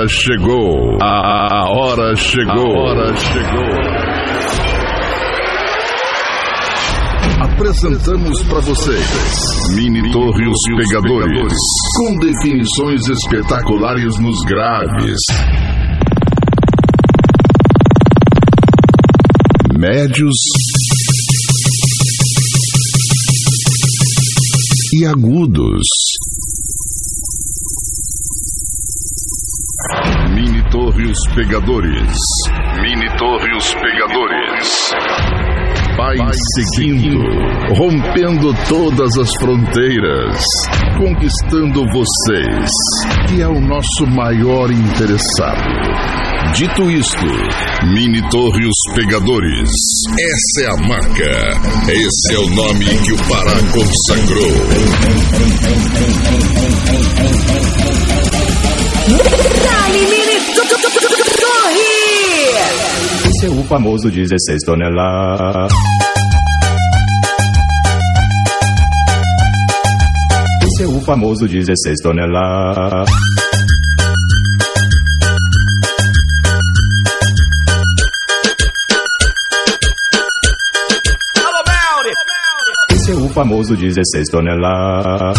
Hora chegou. A, a hora chegou. A hora chegou. Apresentamos para vocês Mini Torre Os Pegadores, com definições espetaculares nos graves, médios e agudos. Mini Torre Os Pegadores. Mini Torre Os Pegadores. Vai seguindo, rompendo todas as fronteiras, conquistando vocês, que é o nosso maior interessado. Dito isto, Mini Torre Os Pegadores. Essa é a marca. Esse é o nome que o Pará consagrou. Dali, Esse é o famoso 16 toneladas. Esse é o famoso 16 toneladas. Esse é o famoso 16 toneladas.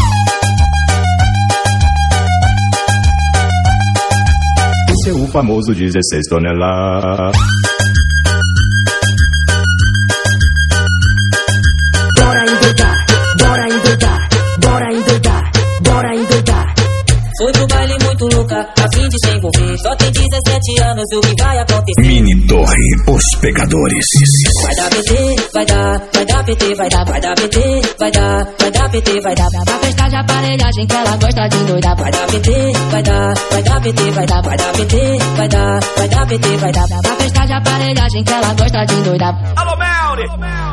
Esse é o famoso 16 toneladas. A fim de se envolver. Só tem 17 anos, o que vai acontecer? Mini Torre Os Pegadores. Vai dar PT, vai dar, vai dar PT, vai dar, vai dar PT, vai dar, vai dar PT, vai dar. Pra festa de aparelhagem que ela gosta de endoidar. Vai dar PT, vai dar, vai dar PT, vai dar, vai dar PT, vai dar, vai dar PT, vai dar. Pra festa de aparelhagem que ela gosta de endoidar.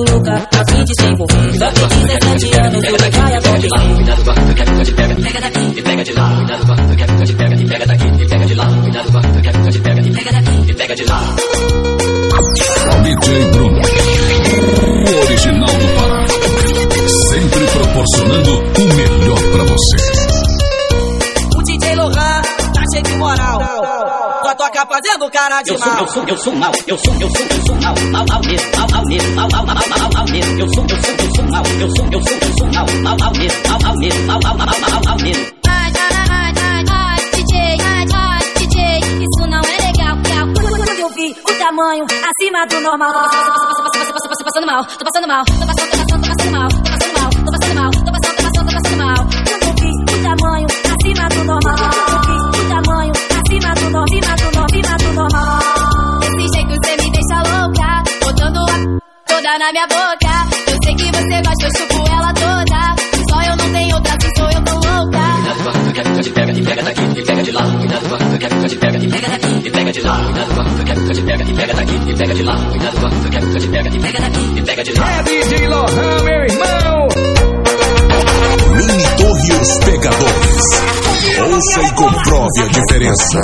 muito louca, a fim de se envolver. Com 17 anos, tudo. Cuidado com a puta que a pega, pega daqui e pega de lá. Cuidado com a puta que a pega, pega daqui e pega de lá. Cuidado com a puta que a pega, pega daqui e pega de lá. DJ Bruno, original do Pará, sempre proporcionando o melhor pra você. O DJ Lohan tá cheio de moral. Toca fazendo cara de Eu sou, mal. eu sou, eu sou mal, eu sou, eu sou, eu sou mal, mal, mal mesmo, mal, mal mesmo, mal, mal, mal, mal, mal, mal mesmo. Eu sou, eu sou, eu sou mal, eu sou, eu sou, eu sou mal, mal, mal mesmo, mal, mal mesmo, mal, mal, mal, mal, mal, mal mesmo. Ai, ai, ai, ai, DJ, ai, ai, DJ, isso não é legal. Quando eu vi o tamanho acima do normal. Tô passando mal, tô passando mal, tô passando, tô passando, tô passando mal, tô passando mal, minha boca. Eu sei que você gosta, eu chupo ela toda. Só eu não tenho outra, sou eu tão louca. Cuidado com a que eu te pega, e pega daqui, e pega de lá. Cuidado com a que eu te pega, e pega daqui, pega de lá. Cuidado que eu te pega, e pega daqui, pega de lá. Cuidado que eu te pega, e pega daqui, pega de lá. É DJ Lohan, meu irmão. Mini Torre os Pegadores. Ouça e comprove a diferença.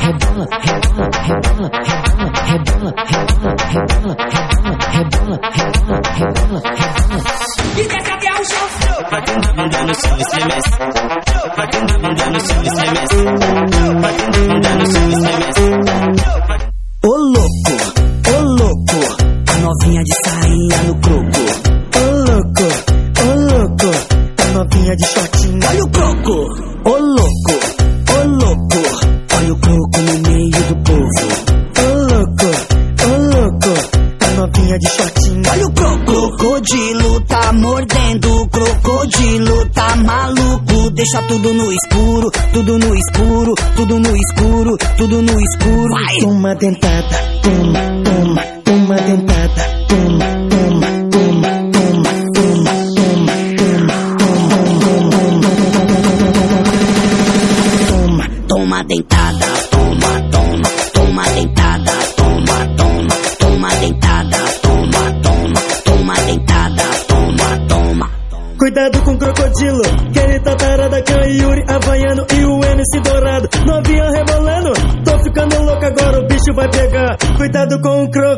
Rebola, rebola, rebola, rebola, rebola, rebola, rebola rebola, rebola, rebola, rebola. E desce até o chão. Pra quem tá no seu estremece. Pra quem tá no seu estremece. Pra quem tá no seu estremece. Ô louco, ô louco, a novinha de sainha no croco. Ô louco, ô louco, a novinha de short Deixa tudo no escuro, tudo no escuro, tudo no escuro, tudo no escuro. Vai. Toma dentada, toma, toma, toma dentada, toma, toma, cuidado com o croco.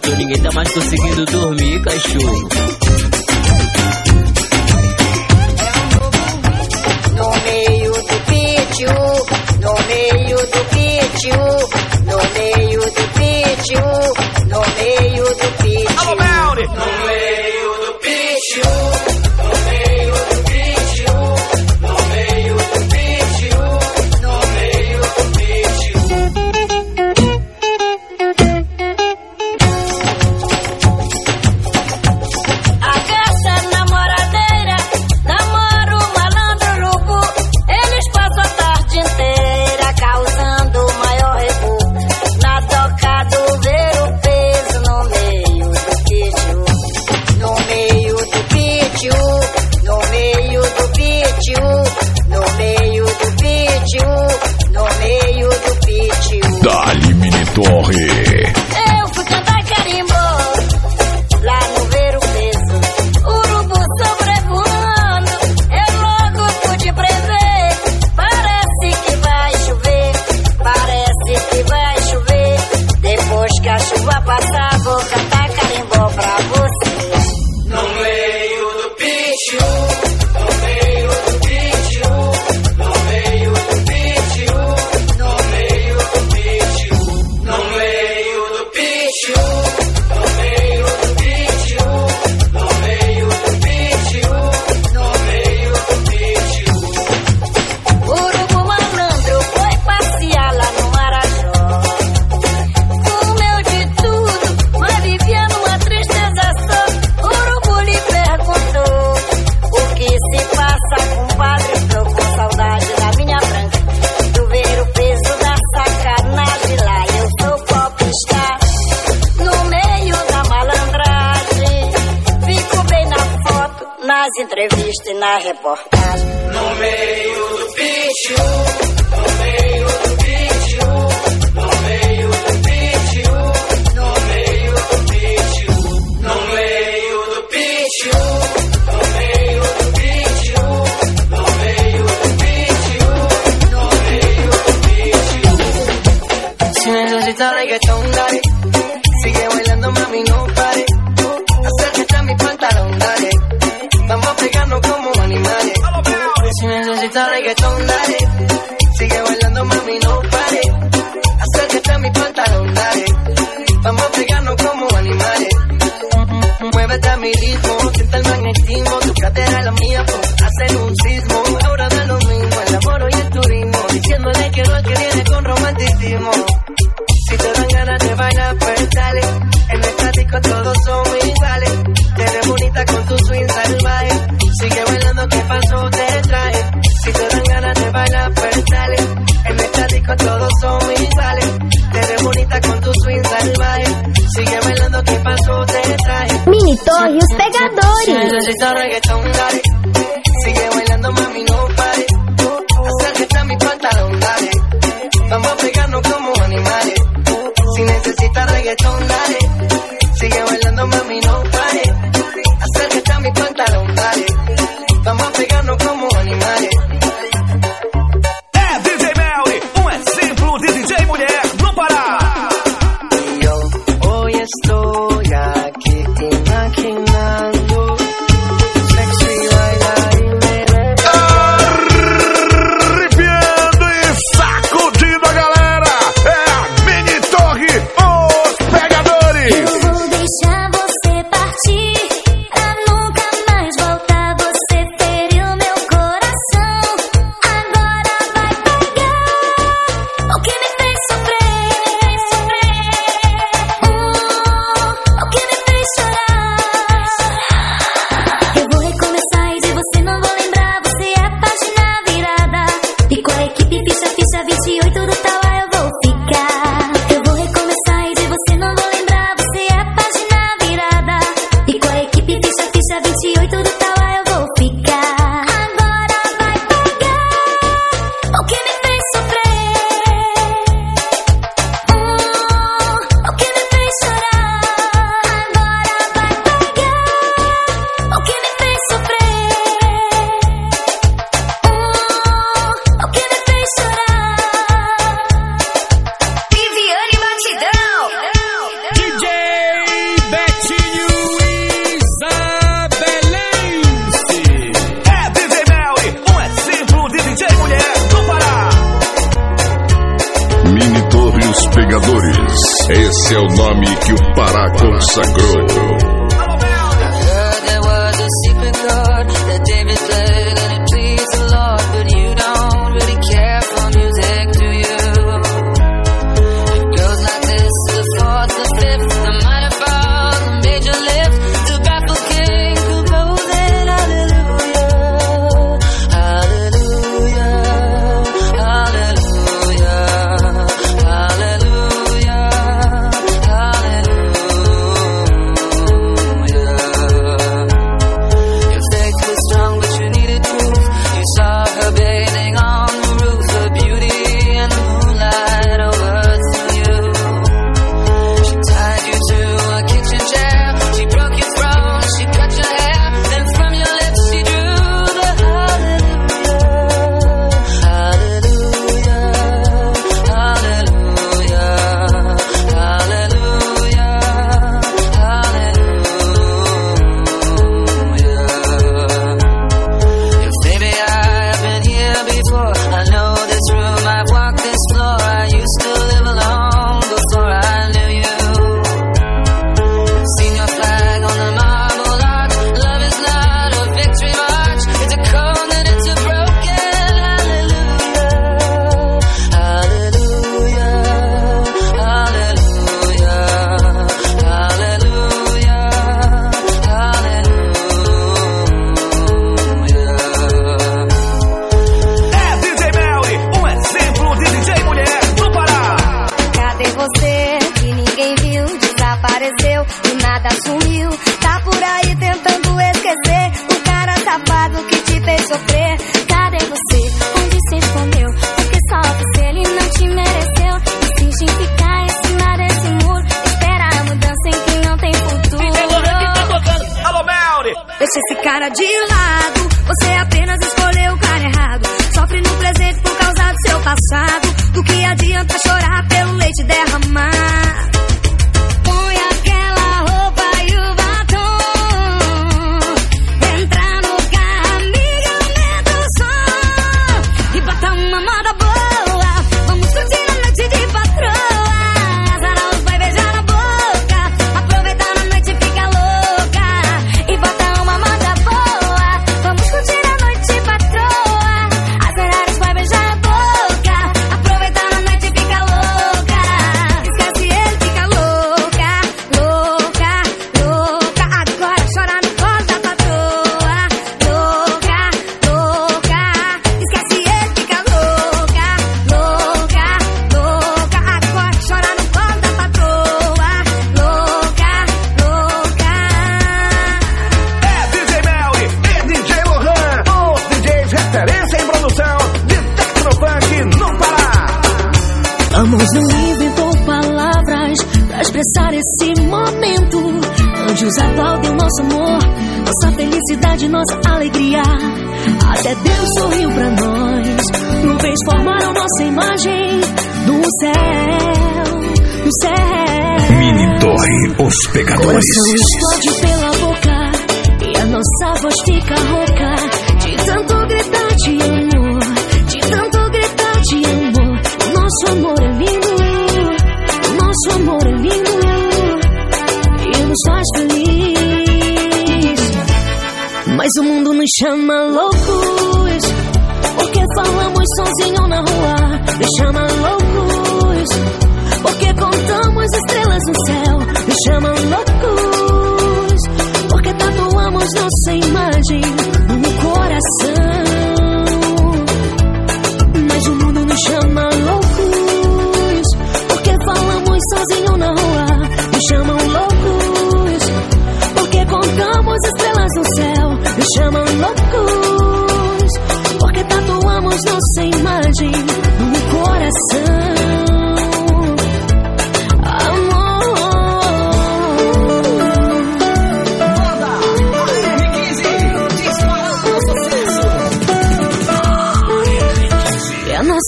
tô, ninguém tá mais conseguindo dormir, cachorro.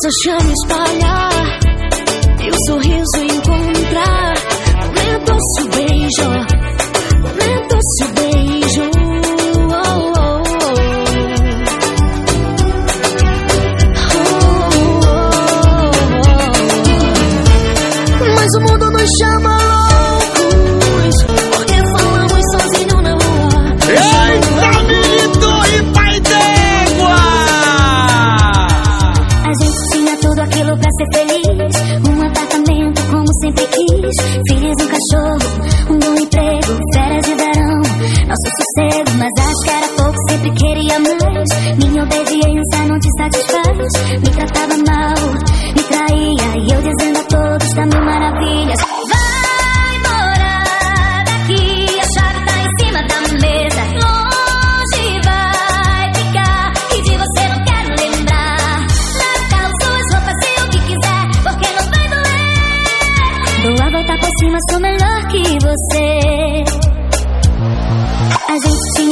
So show spot. Minha obediência não te satisfaz. Me tratava mal, me traía. E eu dizendo a todos da mil maravilhas.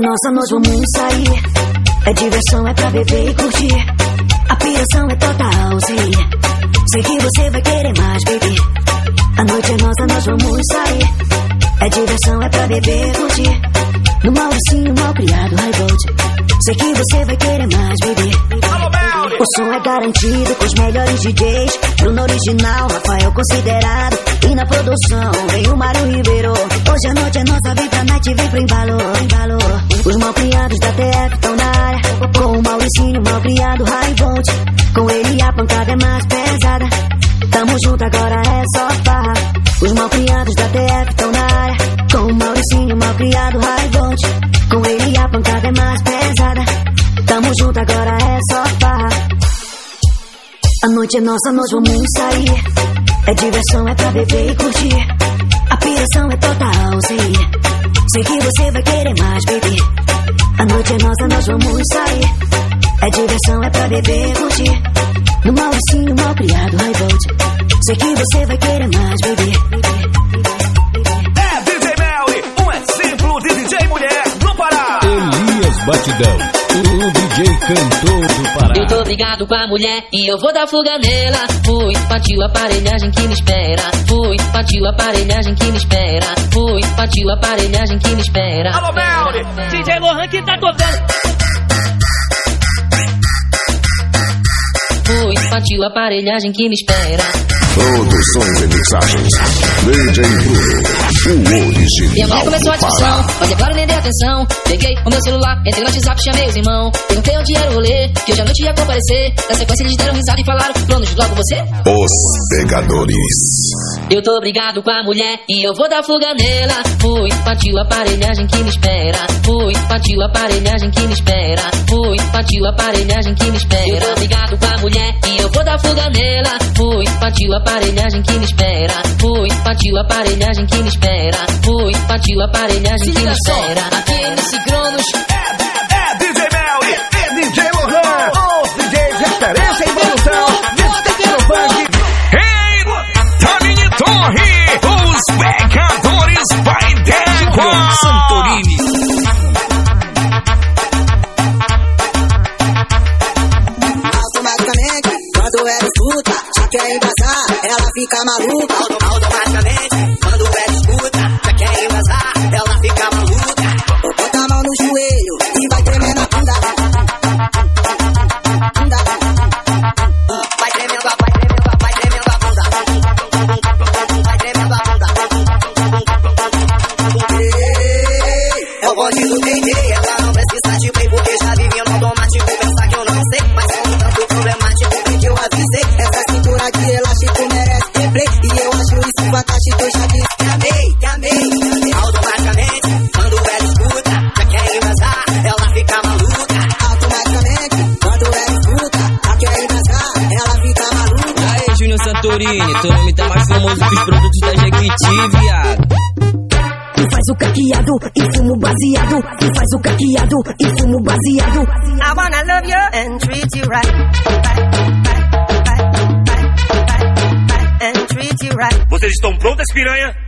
nossa, nós vamos sair. É diversão, é pra beber e curtir. A piração é total, sei. Sei que você vai querer mais, baby. A noite é nossa, nós vamos sair. É diversão, é pra beber e curtir. No Mauricinho, mal criado, high gold. Sei que você vai querer mais, baby. O som é garantido com os melhores DJs. Bruno original, Rafael considerado. E na produção vem o Mário Ribeiro. Hoje a noite é nossa, vem pra night, vem pro embalo, embalo. Os mal criados da TF estão na área. Com o Mauricinho, mal criado, volt. Com ele a pancada é mais pesada. Tamo junto, agora é só farra. Os mal criados da TF estão na área. Com o Mauricinho, mal noite é nossa, nós vamos sair. É diversão, é pra beber e curtir. A piração é total, sei. Sei que você vai querer mais, baby. A noite é nossa, nós vamos sair. É diversão, é pra beber e curtir. No Mauricinho, mal criado, high volt. Sei que você vai querer mais, baby. É DJ Melly, um exemplo de DJ mulher no Pará. Elias Batidão, o DJ cantor do Pará. Eu tô brigado com a mulher e eu vou dar fuga nela. Fui, partiu a aparelhagem que me espera. Fui, partiu a aparelhagem que me espera. Fui, partiu a aparelhagem que me espera. Alô, Melly, DJ Lohan que tá tocando. A aparelhagem que me espera. Produções e mixagens. DJ Bruno, o Minha mãe original começou a discussão, mas é claro, nem dei atenção. Peguei o meu celular, entrei no WhatsApp, chamei os irmãos. Perguntei onde era o rolê, que hoje à noite ia comparecer. Na sequência eles deram risada e falaram: Planos, logo você? Os Pegadores. Eu tô brigado com a mulher e eu vou dar fuga nela. Fui, partiu a aparelhagem que me espera. Fui, partiu a aparelhagem que me espera. Fui, partiu a aparelhagem que me espera. Eu tô brigado com a mulher e eu vou dar fuga nela. Fui, partiu a aparelhagem que me espera. Fui, partiu a aparelhagem que me espera. Fui, partiu a aparelhagem que me espera. Aqui nesse Cronos. É DJ Melly e DJ Lohan, os DJs referência em produção. Estão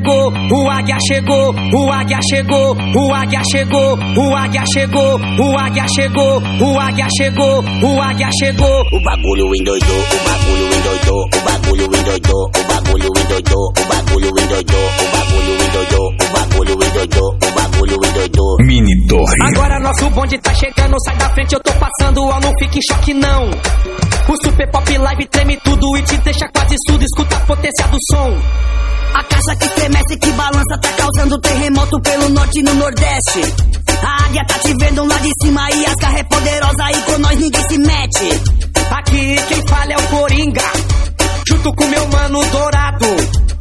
chegou, o águia chegou, o águia chegou, o águia chegou, o águia chegou, o águia chegou, o águia chegou, o águia chegou. O bagulho endoidou, o bagulho endoidou, o bagulho endoidou, o bagulho endoidou, o bagulho endoidou, o bagulho endoidou, o bagulho endoidou, o bagulho endoidou. Mini Torre. Agora nosso bonde tá chegando, sai da frente, eu tô passando, ó, não fique em choque não. O Super Pop Live treme tudo e te deixa quase surdo, escuta a potência do som. A caixa que estremece, que balança, tá causando terremoto pelo norte e no nordeste. A águia tá te vendo lá de cima e as garras é poderosa aí com nós ninguém se mete. Aqui quem fala é o Coringa, junto com meu mano Dourado.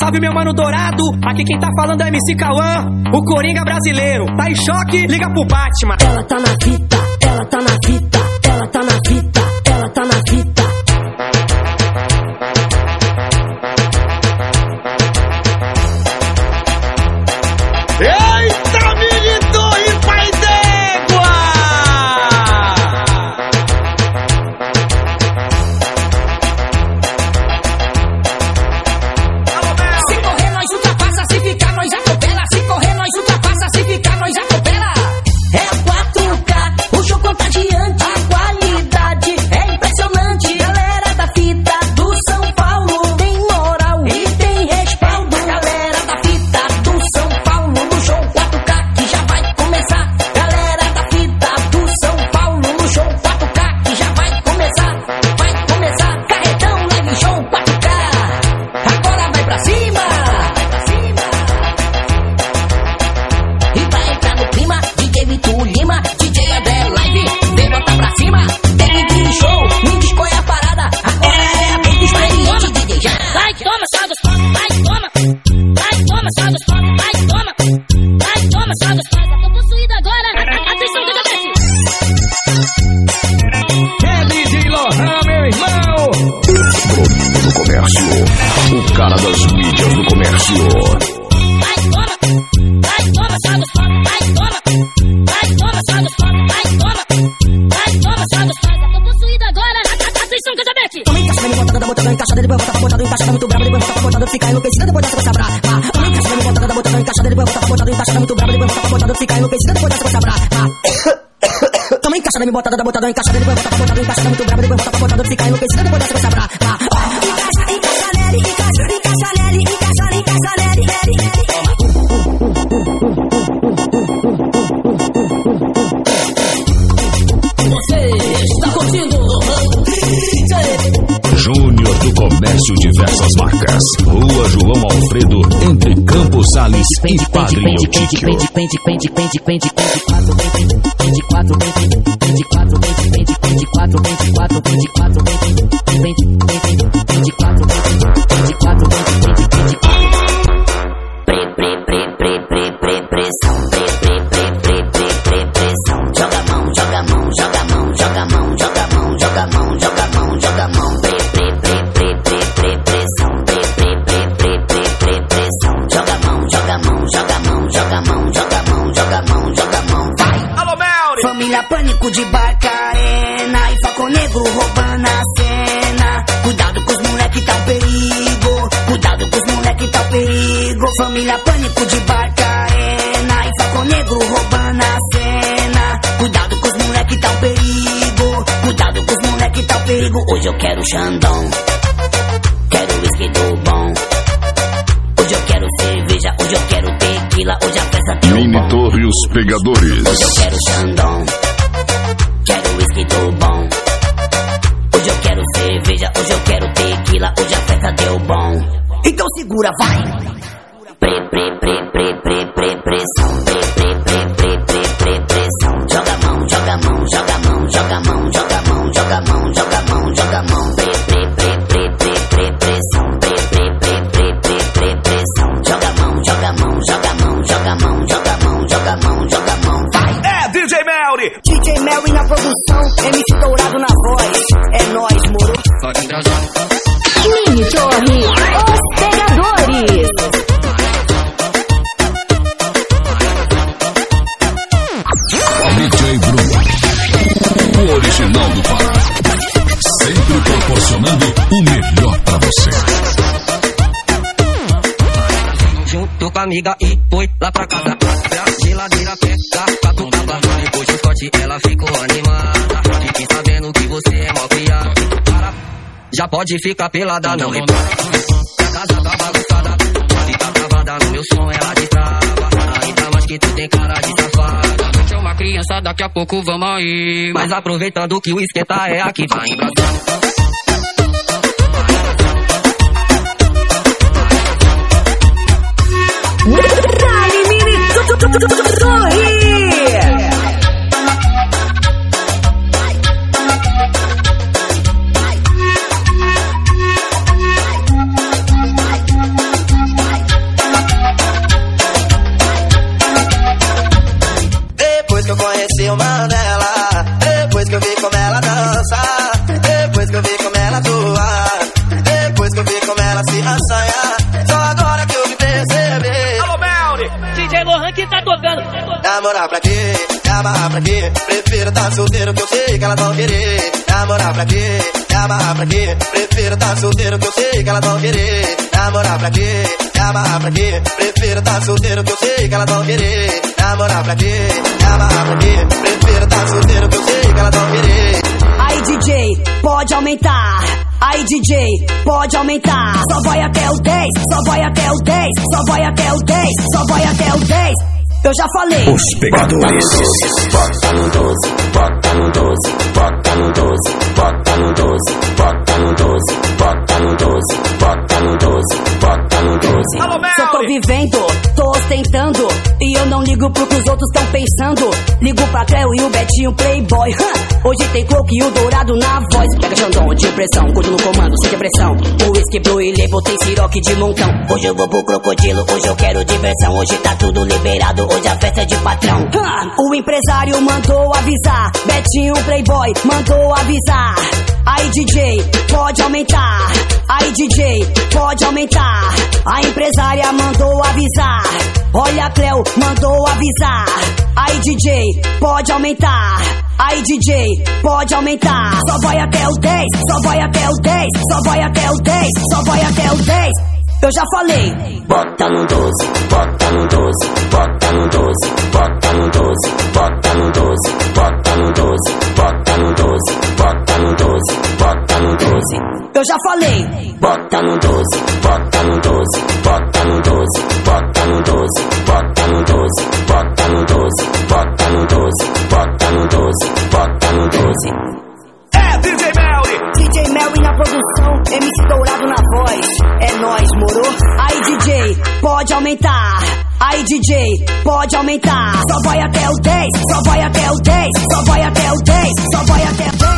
Salve meu mano dourado, aqui quem tá falando é MC Cauã, o Coringa brasileiro. Tá em choque? Liga pro Batman. Ela tá na fita, ela tá na fita, ela tá na fita. Rua João Alfredo, entre Campos Sales e Padre Eutíquio. Xandão. Quero whisky do bom. Hoje eu quero cerveja, hoje eu quero tequila, hoje a festa tem Mini Torre e os Pegadores. pode transar. Mini Torre, os pegadores. DJ Bruno, o original do Pará. Sempre proporcionando o melhor pra você. Junto com a amiga e foi lá pra casa pode ficar pelada, não repara. Casa tá bagunçada, pode tá travada, no meu som é ela destrava. Ainda mais que tu tem cara de safada. Tu é uma criança, daqui a pouco vamos aí. Mas aproveitando que o esquenta é aqui, vai embrasando. Namorar pra quê? Me amarrar pra quê? Prefiro tá solteiro que eu sei que elas vão querer. Namorar pra quê? Me amarrar pra quê? Prefiro tá solteiro que eu sei que elas vão querer. Namorar pra quê? Me amarrar pra quê? Prefiro tá solteiro que eu sei que elas vão querer. Namorar pra quê? Me amarrar pra quê? Prefiro tá solteiro que eu sei que elas vão querer. Aí DJ, pode aumentar. Aí DJ, pode aumentar. Só vai até o 10, só vai até o 10, só vai até o 10, só vai até o 10. Eu já falei. Os pegadores. Bota no 12, bota no 12, bota no 12, bota no 12, bota no 12, bota no 12, bota no 12, bota 12. Só tô vivendo, tô ostentando. E eu não ligo pro que os outros tão pensando. Ligo pra Cleo e o Betinho Playboy. Hã? Hoje tem coco e o dourado na voz. Pega Xandão de pressão, curto no comando, sem depressão. O whisky blue e levo tem siroque de montão. Hoje eu vou pro crocodilo, hoje eu quero diversão, hoje tá tudo liberado, hoje a festa é de patrão. Hã? O empresário mandou avisar. Betinho Playboy mandou avisar. Aí DJ, pode aumentar. Aí DJ, pode aumentar. A empresária mandou avisar. Olha a Cleo, mandou avisar. Aí DJ, pode aumentar. Aí DJ, pode aumentar. Só vai até o 10, só vai até o 10, só vai até o 10, só vai até o 10. Eu já falei. Bota no 12, bota no 12, bota no 12, bota no 12, bota no 12, bota no 12, bota no 12, bota no 12, bota no 12. Eu já falei. Bota no 12, bota no 12, bota no 12, bota no 12, bota no 12, bota no 12, bota no 12, bota no 12, bota no 12. DJ Melly na produção, MC Dourado na voz. É nóis, moro? Aí DJ, pode aumentar. Aí DJ, pode aumentar. Só vai até o 10, só vai até o 10, só vai até o 10, só vai até o 10.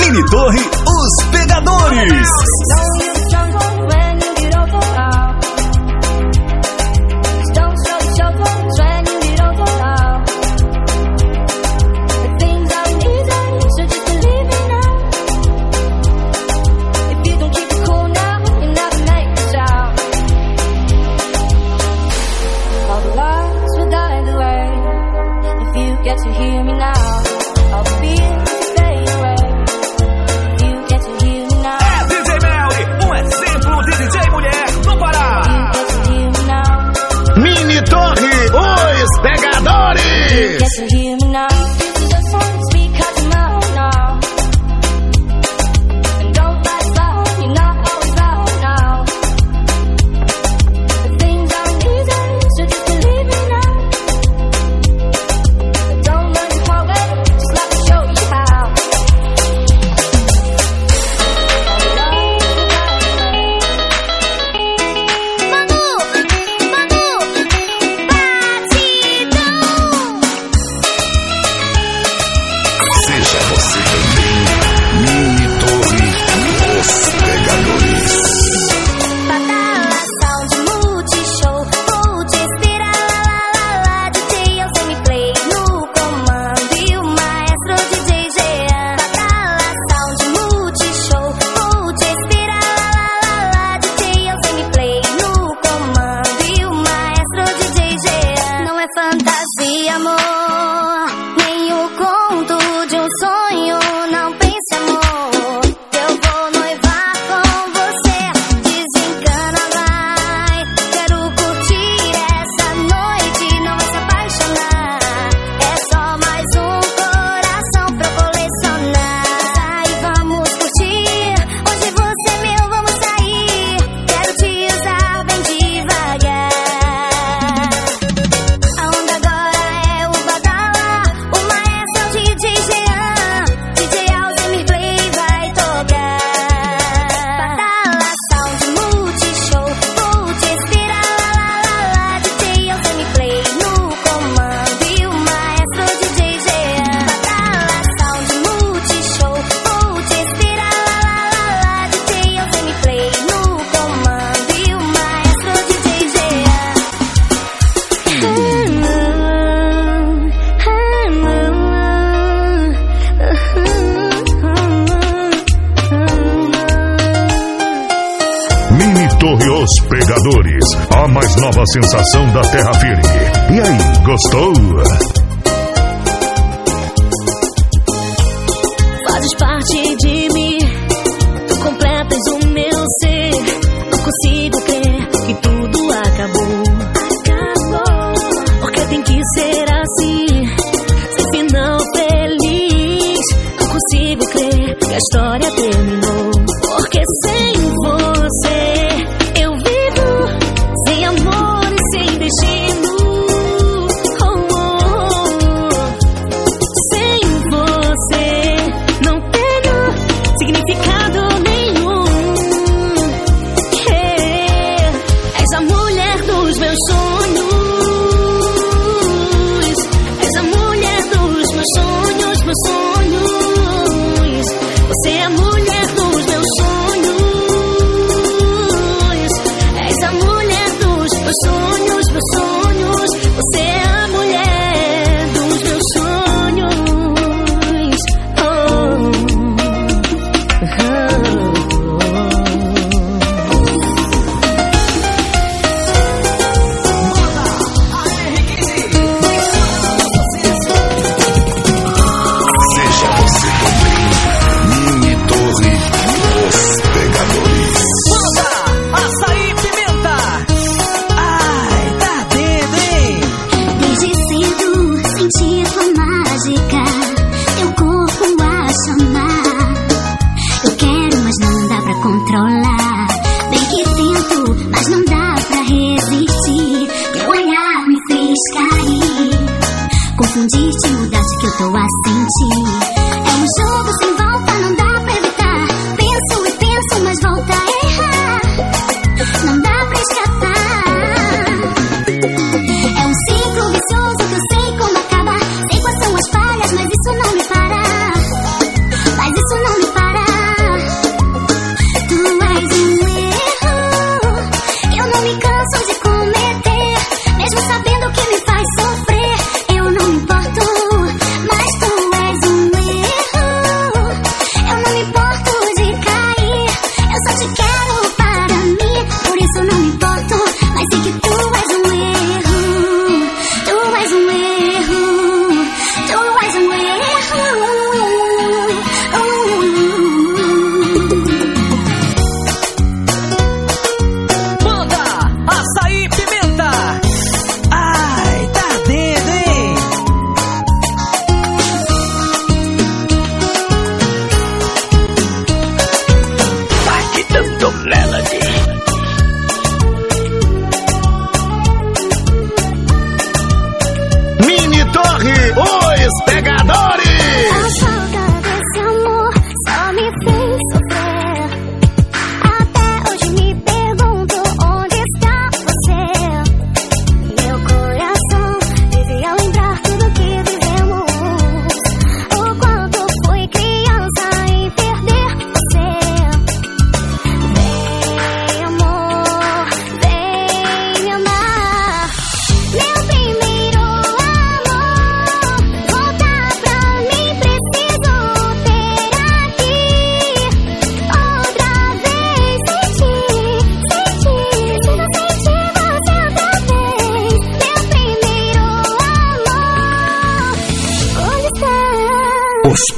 Mini Torre, os pegadores. sensação da terra firme. E aí, gostou? Fazes parte de mim, tu completas o meu ser. Não consigo crer que tudo acabou.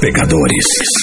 Pegadores.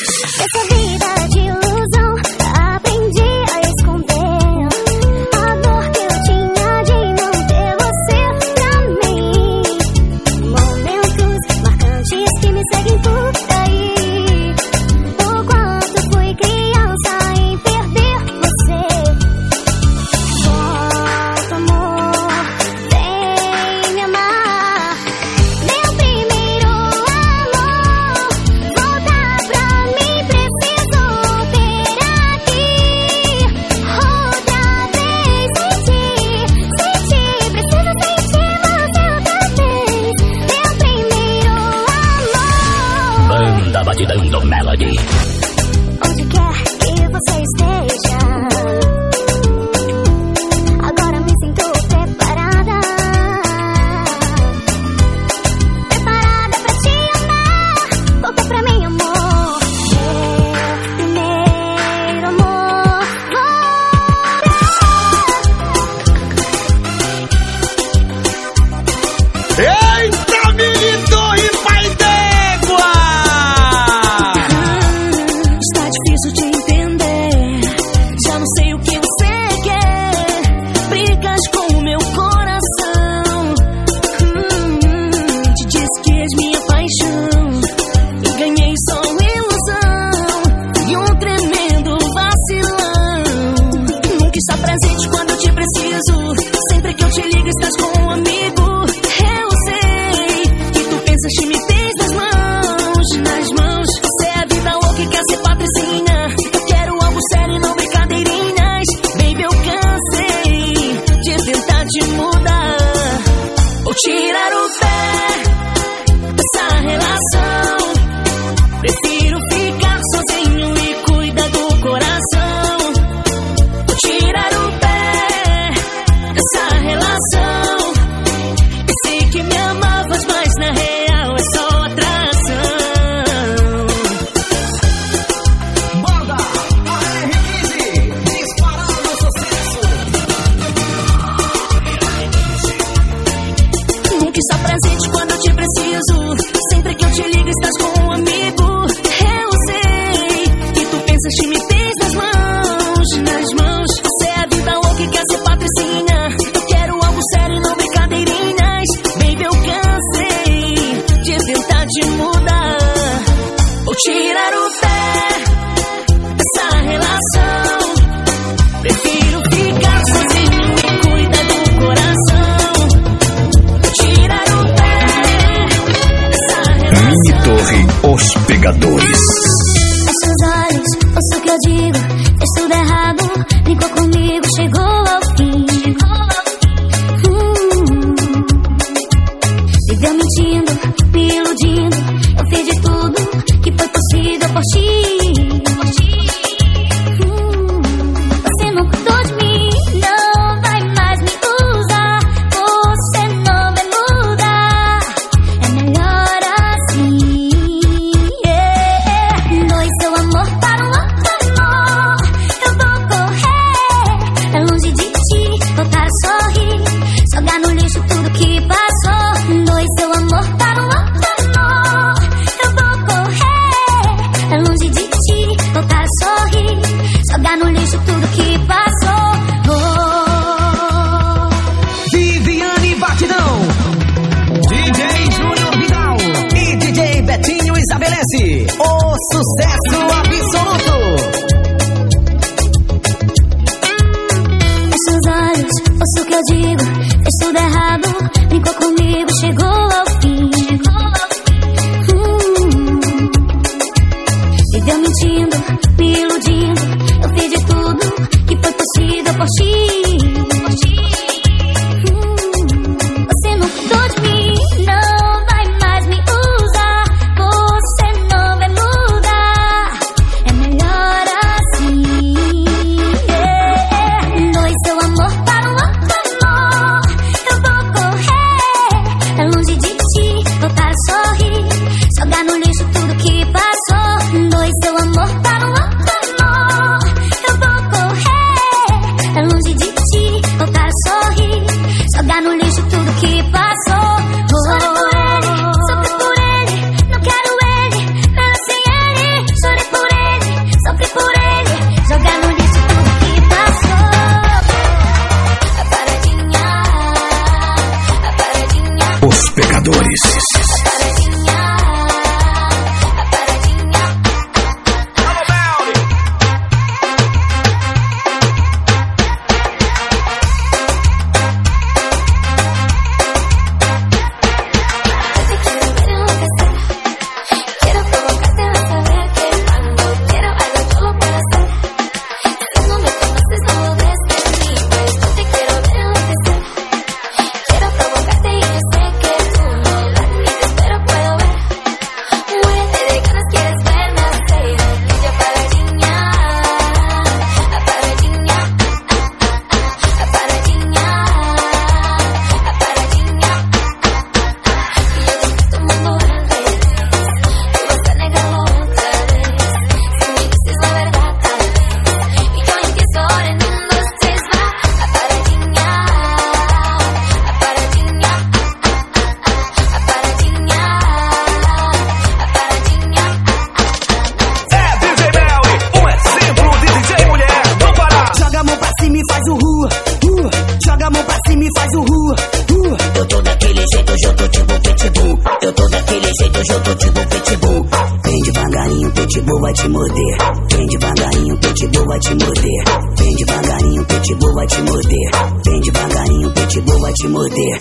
Hoje eu tô tipo pitbull. Vem devagarinho, pitbull vai te morder. Vem devagarinho, pitbull vai te morder. Vem devagarinho, pitbull vai te morder. Vem devagarinho, pitbull vai te morder.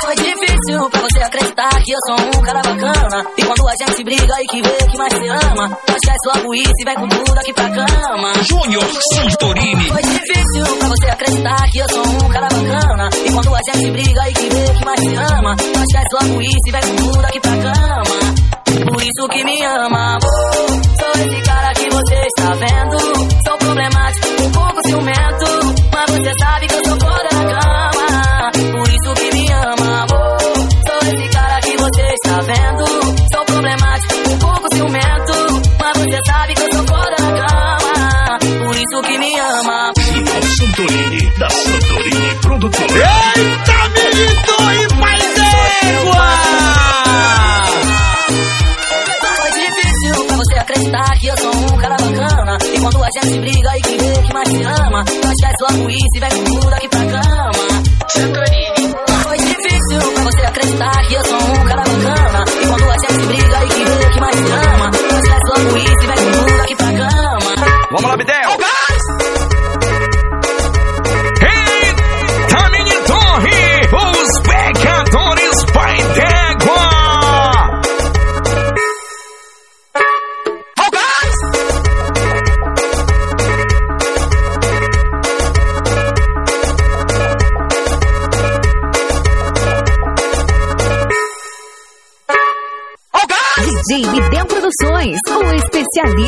Foi difícil pra você acreditar que eu sou um cara bacana. E quando a gente briga e que vê mais se ama, esquece logo isso e vem com tudo aqui pra cama. Júnior Santorini. Foi difícil pra você acreditar que eu sou um cara bacana. E quando a gente briga e que vê que mais se ama, esquece logo isso e vem com tudo aqui pra cama. Por isso que me ama, amor. Sou esse cara que você está vendo. Sou problemático, um pouco ciumento. Mas você sabe que eu sou foda na cama. Por isso que me ama, amor. Sou esse cara que você está vendo. Me ama. Júnior Santorini, da Santorini Produtora. Eita, milito e mais Foi difícil pra você acreditar que eu sou um cara bacana. E quando a gente briga e que vê que mais se ama, não esquece logo isso e vem com tudo aqui pra cama. Foi difícil pra você acreditar que eu sou um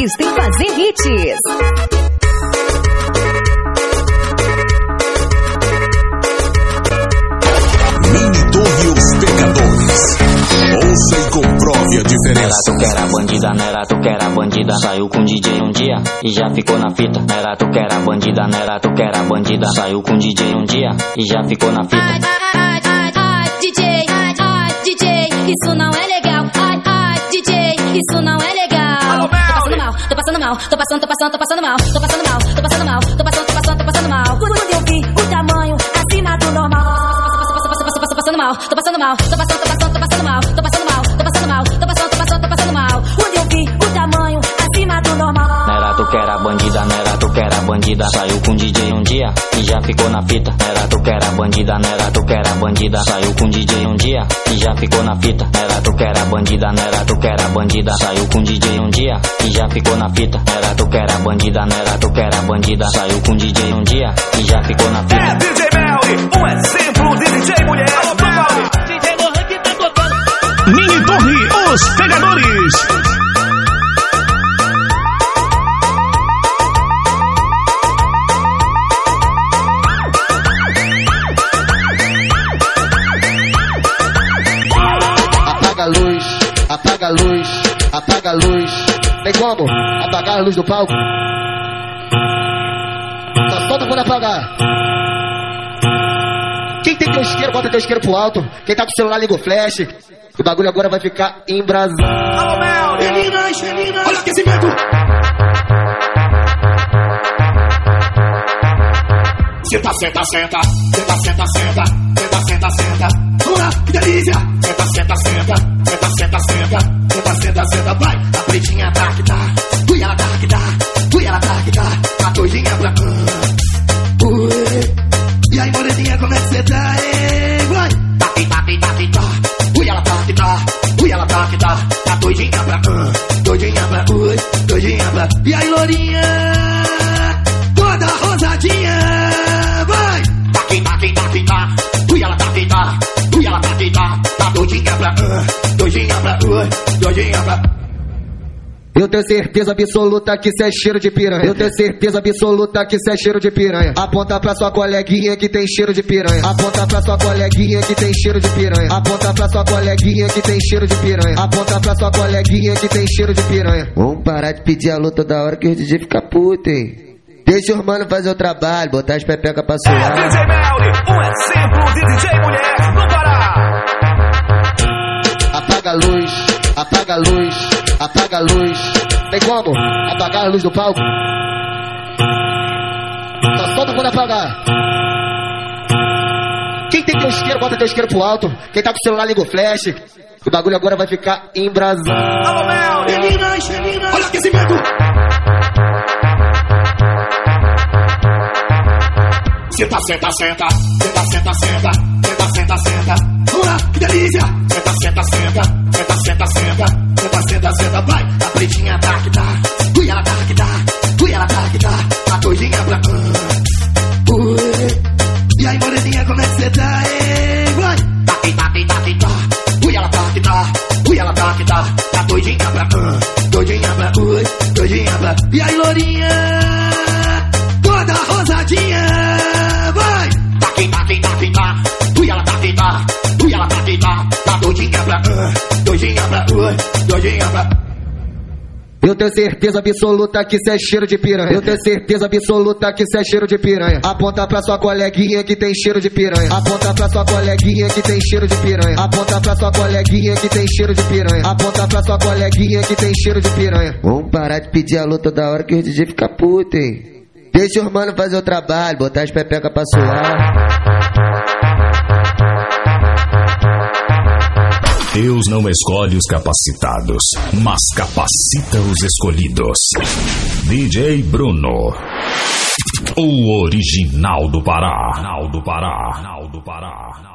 especialista em fazer hits. Ouça e comprove a Era diferença. tu que era bandida, não era tu que era bandida. Saiu com DJ um dia e já ficou na fita. Era tu que era bandida, não era tu que era bandida. Saiu com DJ um dia e já ficou na fita. Ai, ai, ai, ai, DJ, ai, ai, DJ, isso não é legal. Ai, ai, DJ, isso não é legal. Tô passando mal, tô passando mal, tô passando, tô passando, tô passando mal, tô passando mal, tô passando mal, tô passando, tô passando, tô passando mal. Quando eu vi o tamanho acima do normal. Tô passando mal, tô passando mal, tô bandida. Saiu com DJ um dia e já ficou na fita. Era tu que era bandida, não era tu que era bandida. Saiu com DJ um dia e já ficou na fita. Era tu que era bandida, não era tu que era bandida. Saiu com DJ um dia e já ficou na fita. Era tu que era bandida, não era tu que era bandida. Saiu com DJ um dia e já ficou na fita. É DJ Melly, um exemplo de DJ mulher. DJ Lohan que tá tocando. Mini torre, os pegadores. Apaga a luz, apaga a luz. Tem como apagar a luz do palco? Só solta quando apagar. Quem tem teu isqueiro, bota teu isqueiro pro alto. Quem tá com o celular, liga o flash. O bagulho agora vai ficar embrasado. Alô, Mel. Meninas, meninas. Olha o aquecimento. Senta, senta, senta. Senta, senta, senta. Senta, senta, senta. Lá, que delícia. Senta, senta, senta. Senta, senta, senta. Senta, senta, senta. Vai. A pretinha tá que tá. Ui, ela tá que tá. Ui, ela tá que tá. A doidinha pra cá. E aí, moreninha, como é que cê tá, hein? Vai. Tá tá, tá, que tá. Ui, ela tá que tá. Ui, ela tá que tá. A doidinha pra cá. Doidinha pra ui. Doidinha pra. E aí, lourinha? Pra uh, doidinha pra uh, doidinha pra. Eu tenho certeza absoluta que cê é cheiro de piranha. Eu tenho certeza absoluta que cê é cheiro de piranha. Aponta pra sua coleguinha que tem cheiro de piranha. Aponta pra sua coleguinha que tem cheiro de piranha. Aponta pra sua coleguinha que tem cheiro de piranha. Aponta pra sua coleguinha que tem cheiro de piranha. Vamos parar de pedir a luta da hora que o DJ fica puto, hein? Deixa os mano fazer o trabalho, botar as pepecas pra É suar. DJ Melly, um exemplo de DJ mulher no Pará. Luz, apaga a luz, apaga a luz. Tem como apagar a luz do palco? Só solta quando apagar. Quem tem teu isqueiro, bota teu isqueiro pro alto. Quem tá com o celular, liga o flash. O bagulho agora vai ficar embrasado. Alô, Mel, meninas, meninas. Olha o aquecimento. Senta, senta, senta. Senta, senta, senta. Senta, senta, senta. Vamos lá, que delícia. Senta, senta, senta. Senta, senta, senta. Senta, senta, senta. Vai. A pretinha tá que tá. Ui, ela tá que tá. Ui, ela tá que tá. A doidinha pra. Uh, ui. E aí, moreninha, como é que cê tá? Ei, vai. Tá que tá, que tá, que tá. Ui, ela tá que tá. Ui, ela tá que tá. Tá doidinha pra. Uh, doidinha pra. Ui, doidinha pra. E aí, lourinha? Eu tenho certeza absoluta que cê é cheiro de piranha. Eu tenho certeza absoluta que cê é cheiro de piranha. Aponta pra sua coleguinha que tem cheiro de piranha. Aponta pra sua coleguinha que tem cheiro de piranha. Aponta pra sua coleguinha que tem cheiro de piranha. Aponta pra sua coleguinha que tem cheiro de piranha. Vamos parar de pedir a luta da hora que o DJ fica puto, hein? Deixa os mano fazer o trabalho, botar as pepecas pra suar. Deus não escolhe os capacitados, mas capacita os escolhidos. DJ Bruno. O original do Pará. do Pará. do Pará.